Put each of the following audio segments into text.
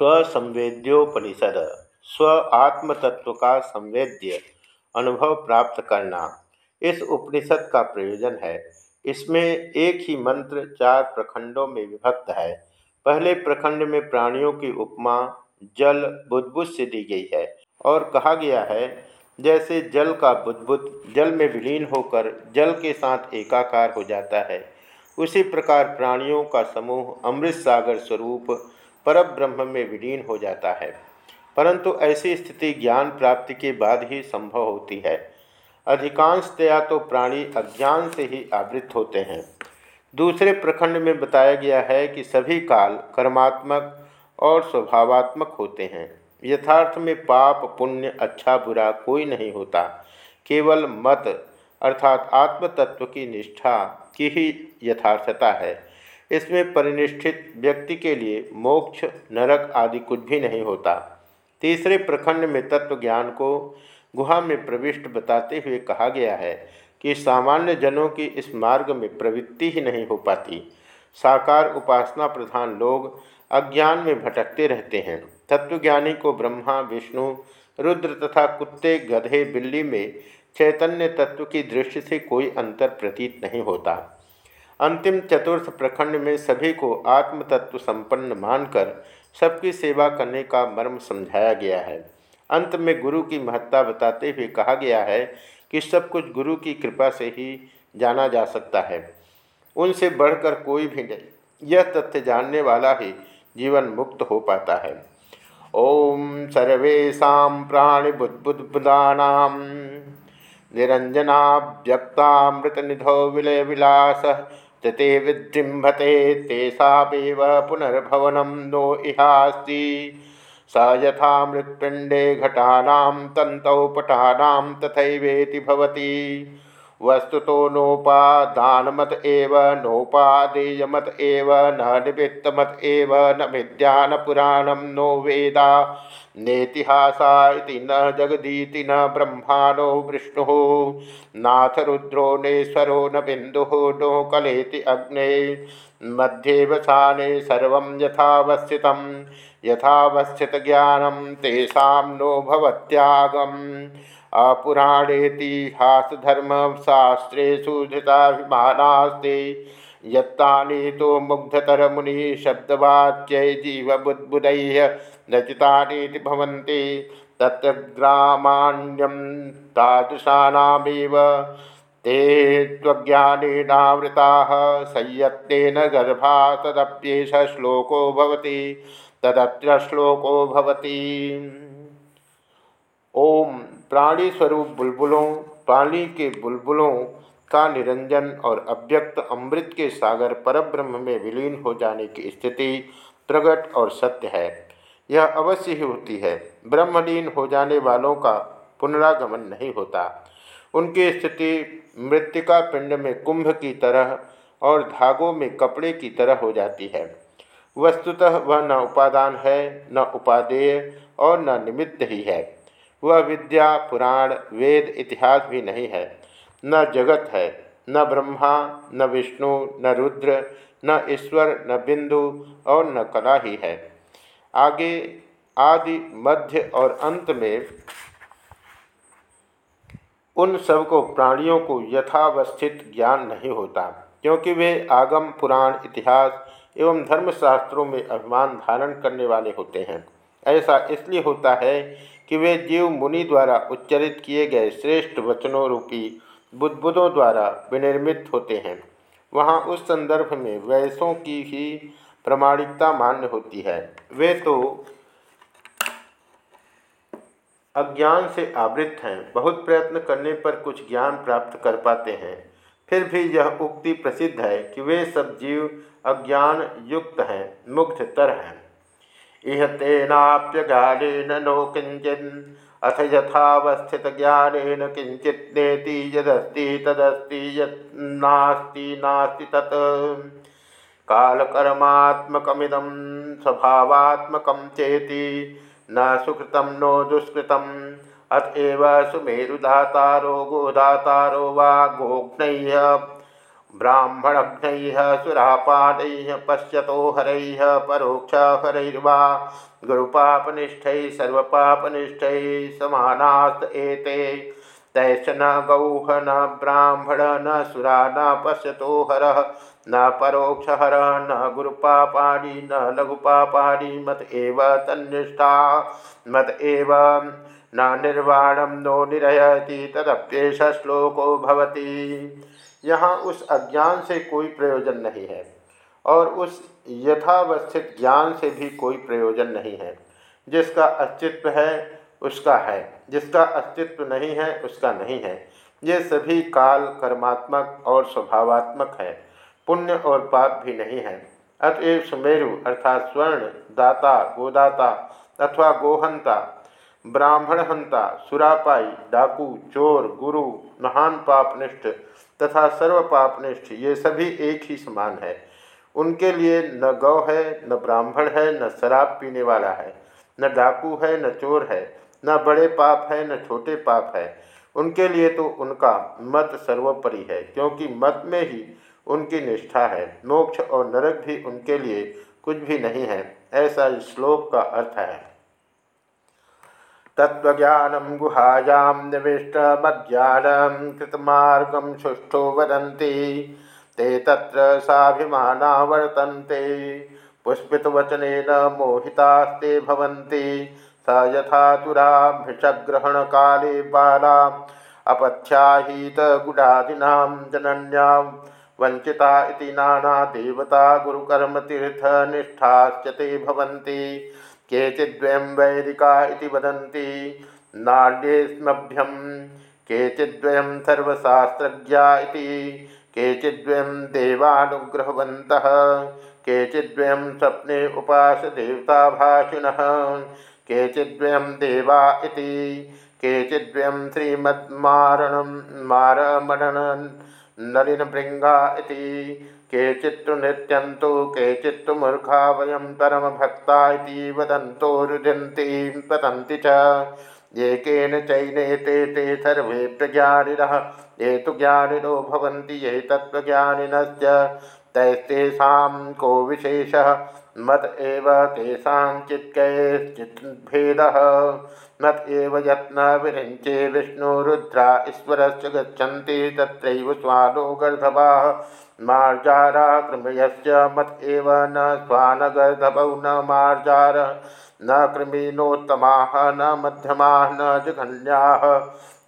स्वसंवेद्योपनिषद स्व आत्म तत्व का संवेद्य, अनुभव प्राप्त करना, इस उपनिषद का प्रयोजन है। इसमें एक ही मंत्र चार प्रखंडों में विभक्त है। पहले प्रखंड में प्राणियों की उपमा, जल बुद्बुद से दी गई है और कहा गया है, जैसे जल का बुद्बुद जल में विलीन होकर जल के साथ एकाकार हो जाता है, उसी प्रकार प्राणियों का समूह अमृत सागर स्वरूप परब्रह्म में विलीन हो जाता है। परंतु ऐसी स्थिति ज्ञान प्राप्ति के बाद ही संभव होती है। अधिकांशतया तो प्राणी अज्ञान से ही आवृत होते हैं। दूसरे प्रखंड में बताया गया है कि सभी काल कर्मात्मक और स्वभावात्मक होते हैं। यथार्थ में पाप, पुण्य अच्छा बुरा कोई नहीं होता। केवल मत, अर्थात आत्म तत्व की निष्ठा की ही यथार्थता है। इसमें परिनिष्ठित व्यक्ति के लिए मोक्ष, नरक आदि कुछ भी नहीं होता। तीसरे प्रखंड में तत्व ज्ञान को गुहा में प्रविष्ट बताते हुए कहा गया है कि सामान्य जनों की इस मार्ग में प्रवृत्ति ही नहीं हो पाती। साकार उपासना प्रधान लोग अज्ञान में भटकते रहते हैं। तत्वज्ञानी को ब्रह्मा, विष्णु, रुद्र तथा कुत्ते, गधे, बिल्ली में चैतन्य तत्व की दृष्टि से कोई अंतर प्रतीत नहीं होता। अंतिम चतुर्थ प्रखंड में सभी को आत्म तत्व संपन्न मानकर सबकी सेवा करने का मर्म समझाया गया है। अंत में गुरु की महत्ता बताते हुए कहा गया है कि सब कुछ गुरु की कृपा से ही जाना जा सकता है। उनसे बढ़कर कोई भी नहीं, यह तथ्य जानने वाला ही जीवन मुक्त हो पाता है। ओम सर्वेशा प्राणिबुद्बुदानाम निरंजनाव्यक्तामृत निधो विलय विलास ते विजृंभते तेषाव पुनर्भवनम नो इहास्ति। स यथा मृत्पिंडे घटानां तन्तौ पटानां तथैवेति भवति। वस्तुतो नोपादानमत एव, नोपादेयमत एव, न निवृत्तमत एव, न विद्यान पुराणम नो वेदा। नेतिहासा न जगदीति न ब्रह्माणो विष्णु। नाथ रुद्रो नेश्वरो न बिंदु नो कलेति अग्ने। मध्ये वसाने सर्व यथावस्थित। यथावस्थित ज्ञानम तेषा नो भवत्यागम। अपुराणेतिहासधर्मशास्त्रेषु धृताभिमानास्ते, यत्तानि तो मुग्धतरमुनि शब्दवाच्यै जीवबुद्बुदैः रचितानीति भवन्ति, तत्र ग्रामाण्यं तादृशानामेव, ते त्वज्ञानेनावृताः संयत्तेन गर्भा तदप्येष श्लोको भवति, तदत्र श्लोको भवति। ओम। प्राणी स्वरूप बुलबुलों, पानी के बुलबुलों का निरंजन और अव्यक्त अमृत के सागर परब्रह्म में विलीन हो जाने की स्थिति प्रगट और सत्य है। यह अवश्य ही होती है। ब्रह्मलीन हो जाने वालों का पुनरागमन नहीं होता। उनकी स्थिति मृतिका पिंड में कुंभ की तरह और धागों में कपड़े की तरह हो जाती है। वस्तुतः वह न उपादान है, न उपादेय और न निमित्त ही है। वह विद्या, पुराण, वेद, इतिहास भी नहीं है। न जगत है, न ब्रह्मा, न विष्णु, न रुद्र, न ईश्वर, न बिंदु और न कला ही है। आगे, आदि, मध्य और अंत में उन सबको प्राणियों को यथावस्थित ज्ञान नहीं होता, क्योंकि वे आगम, पुराण, इतिहास एवं धर्मशास्त्रों में अभिमान धारण करने वाले होते हैं। ऐसा इसलिए होता है कि वे जीव मुनि द्वारा उच्चरित किए गए श्रेष्ठ वचनों रूपी बुद्बुदों द्वारा विनिर्मित होते हैं। वहाँ उस संदर्भ में वैसों की ही प्रमाणिकता मान्य होती है। वे तो अज्ञान से आवृत हैं, बहुत प्रयत्न करने पर कुछ ज्ञान प्राप्त कर पाते हैं। फिर भी यह उक्ति प्रसिद्ध है कि वे सब जीव अज्ञान युक्त हैं मुग्धतर हैं। इह तेनाप्यज्ञानेन नो किंचन अथ यथावस्थित ज्ञानेन किंचित नेति यदस्ति तदस्ति यस्ति नास्ति तत्। कालकर्मात्मकमिदं स्वभावात्मकं चेति न सुकृतं नो दुष्कृतम्। अतएव सुमेरुदातारो गोदातारो वा गोघ्नय्य ब्राह्मणघ्न सुरापाद पश्यतो हर परोक्ष हरैर्वा गुरुपापनिष्ठ समानास्त एते। तैश्च न गौह न ब्राह्मण न सुरा न पश्यतो हर, न परोक्ष हर न गुरुपापाणी, न लघुपापाणी, मत एव तन्निष्ठा। मत एव न निर्वाणम नो निरयति, तदप्येष श्लोको भवती। यहाँ उस अज्ञान से कोई प्रयोजन नहीं है और उस यथावस्थित ज्ञान से भी कोई प्रयोजन नहीं है। जिसका अस्तित्व है, उसका है। जिसका अस्तित्व नहीं है, उसका नहीं है। ये सभी काल कर्मात्मक और स्वभावात्मक है। पुण्य और पाप भी नहीं है। अतएव सुमेरु अर्थात स्वर्ण, दाता, गोदाता अथवा गोहंता, ब्राह्मणहंता, सुरापाई, डाकू, चोर, गुरु, महान पापनिष्ठ तथा सर्व पापनिष्ठ, ये सभी एक ही समान है। उनके लिए न गौ है, न ब्राह्मण है, न शराब पीने वाला है, न डाकू है, न चोर है, न बड़े पाप है, न छोटे पाप है। उनके लिए तो उनका मत सर्वोपरि है, क्योंकि मत में ही उनकी निष्ठा है। मोक्ष और नरक भी उनके लिए कुछ भी नहीं है, ऐसा इस श्लोक का अर्थ है। तत्वज्ञानम गुहायां निविष्टमज्ञानं कृतमार्गं सुष्ठु वदन्ति। ते तत्र साभिमाना वर्तन्ते। पुष्पितवचनेन मोहितास्ते भवन्ति। काले बाला अपथ्याहीतगुडादीनां जनन्यां वञ्चिता इति नाना देवता गुरुकर्मतीर्थनिष्ठाश्च ते भवन्ति। केचिद्वयं वैदिका इति वदन्ति। नाड्येस्मभ्यं केचिद्वयं सर्वशास्त्रज्ञा इति। केचिद्वयं देवानुग्रहवन्तः। केचिद्वयं स्वप्ने उपास देवताभाषिणः केचिद्वयं देवा इति। केचिद्वयं श्रीमन्मारणं मारमणन नलिनभृङ्गा इति। केचित्तु नृत्यन्तु, केचित्तु मूर्खा वयं परमभक्ता इति वदन्तो रुदन्ति पतन्ति च। येकेन चैनेते ते सर्वे प्रज्ञानिनः, ये तु ज्ञानिनो ये तत्त्वज्ञानिनश्च। तैस्तेषां को विशेषः, मत एव केषाञ्चित्कैश्चिद्भेदः मत एव यत्न विरिञ्चे विष्णुरुद्रा ईश्वरश्च गच्छन्ति, तत्रैव स्वानो गर्धवाः। मार्जारा मत एव न स्वानगर्धवौ न मार्जार, न कृमिनोत्तमाः, न मध्यमाः, न जघन्याः,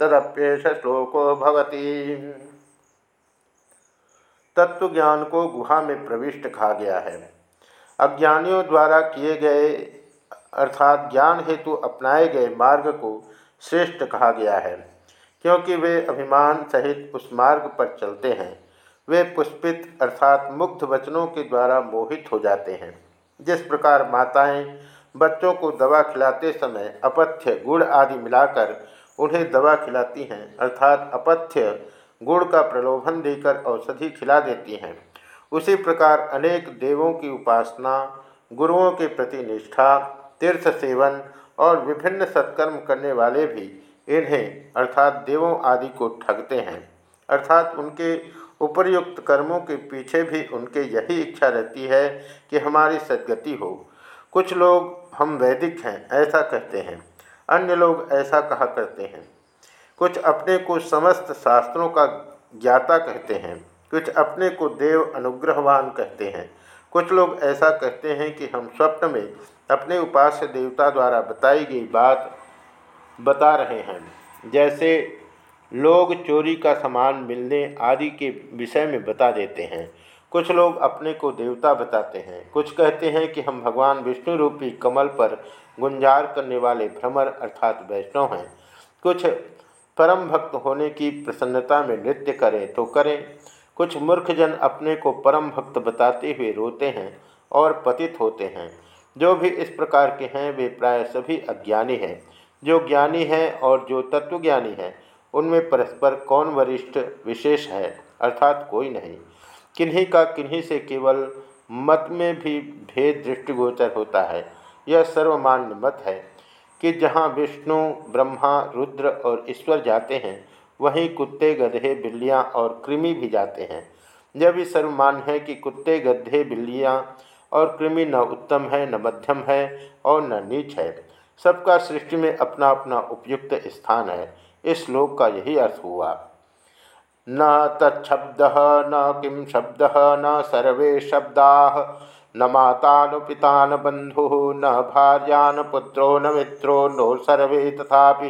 तदप्येष श्लोको भवति। तत्वज्ञान को गुहा में प्रविष्ट खा गया है। अज्ञानियों द्वारा किए गए, अर्थात ज्ञान हेतु अपनाए गए मार्ग को श्रेष्ठ कहा गया है, क्योंकि वे अभिमान सहित उस मार्ग पर चलते हैं। वे पुष्पित अर्थात मुग्ध वचनों के द्वारा मोहित हो जाते हैं। जिस प्रकार माताएँ बच्चों को दवा खिलाते समय अपथ्य गुड़ आदि मिलाकर उन्हें दवा खिलाती हैं, अर्थात अपथ्य गुड़ का प्रलोभन देकर औषधि खिला देती हैं। उसी प्रकार अनेक देवों की उपासना, गुरुओं के प्रति निष्ठा, तीर्थ सेवन और विभिन्न सत्कर्म करने वाले भी इन्हें, अर्थात देवों आदि को ठगते हैं, अर्थात उनके उपर्युक्त कर्मों के पीछे भी उनके यही इच्छा रहती है कि हमारी सदगति हो। कुछ लोग हम वैदिक हैं, ऐसा कहते हैं। अन्य लोग ऐसा कहा करते हैं। कुछ अपने को समस्त शास्त्रों का ज्ञाता कहते हैं। कुछ अपने को देव अनुग्रहवान कहते हैं। कुछ लोग ऐसा कहते हैं कि हम स्वप्न में अपने उपास्य देवता द्वारा बताई गई बात बता रहे हैं। जैसे लोग चोरी का सामान मिलने आदि के विषय में बता देते हैं। कुछ लोग अपने को देवता बताते हैं। कुछ कहते हैं कि हम भगवान विष्णु रूपी कमल पर गुंजार करने वाले भ्रमर अर्थात वैष्णव हैं। कुछ परम भक्त होने की प्रसन्नता में नृत्य करें तो करें। कुछ मूर्खजन अपने को परम भक्त बताते हुए रोते हैं और पतित होते हैं। जो भी इस प्रकार के हैं, वे प्राय सभी अज्ञानी हैं। जो ज्ञानी हैं और जो तत्वज्ञानी हैं उनमें परस्पर कौन वरिष्ठ विशेष है? अर्थात कोई नहीं। किन्हीं का किन्हीं से केवल मत में भी भेद दृष्टिगोचर होता है। यह सर्वमान्य मत है कि जहाँ विष्णु, ब्रह्मा, रुद्र और ईश्वर जाते हैं, वहीं कुत्ते, गधे, बिल्लियाँ और कृमि भी जाते हैं। यह भी सर्वमान्य है कि कुत्ते, गधे, बिल्लियाँ और कृमि न उत्तम है, न मध्यम है और न नीच है। सबका सृष्टि में अपना अपना उपयुक्त स्थान है। इस श्लोक का यही अर्थ हुआ। न तत्शब्द न किम शब्द, न सर्वे शब्दा, न माता न पिता न बंधु न भार्या न पुत्रो, न मित्रो, नो सर्वे तथा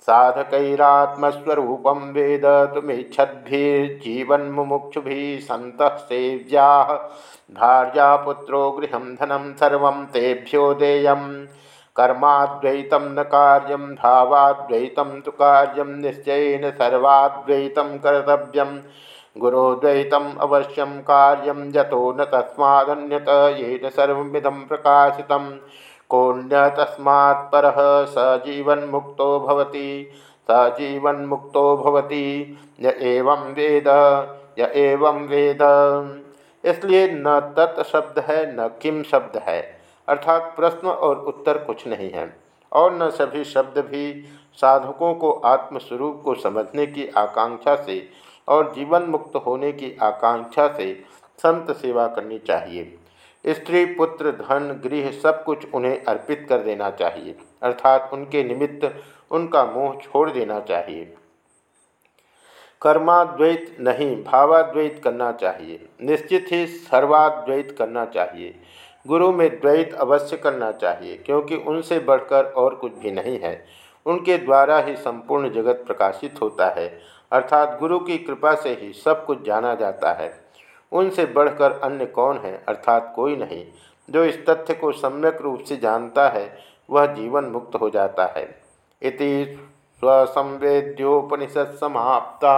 साधकैरात्मस्वरूपं वेद तुमिच्छद्भिर्जीवन्मुमुक्षुभिः सन्तः सेव्या, भार्या पुत्रो गृह धनम सर्व तेभ्यो देयम्। कर्माद्वैतं न कार्यं, भावाद्वैतं तु कार्यं, निश्चयेन सर्वाद्वैतं कर्तव्यं। गुरोद्वैतम् अवश्यं कार्यं, यतो न तस्मादन्यत, येन सर्वमिदं प्रकाशितं। कोण्य तस्मात् परः, स जीवन्मुक्तो भवति, स जीवन्मुक्तो भवति। य एवं वेद, य एवं वेद। इसलिए न तत् शब्द है, न किम शब्द है। अर्थात प्रश्न और उत्तर कुछ नहीं है। और न सभी शब्द भी साधकों को आत्मस्वरूप को समझने की आकांक्षा से और जीवन मुक्त होने की आकांक्षा से संत सेवा करनी चाहिए। स्त्री, पुत्र, धन, गृह सब कुछ उन्हें अर्पित कर देना चाहिए। अर्थात उनके निमित्त उनका मोह छोड़ देना चाहिए। कर्माद्वैत नहीं, भावाद्वैत करना चाहिए। निश्चित ही सर्वाद्वैत करना चाहिए। गुरु में द्वैत अवश्य करना चाहिए, क्योंकि उनसे बढ़कर और कुछ भी नहीं है। उनके द्वारा ही संपूर्ण जगत प्रकाशित होता है, अर्थात गुरु की कृपा से ही सब कुछ जाना जाता है। उनसे बढ़कर अन्य कौन है, अर्थात कोई नहीं। जो इस तथ्य को सम्यक रूप से जानता है, वह जीवन मुक्त हो जाता है। इति स्वसंवेद्योपनिषद समाप्ता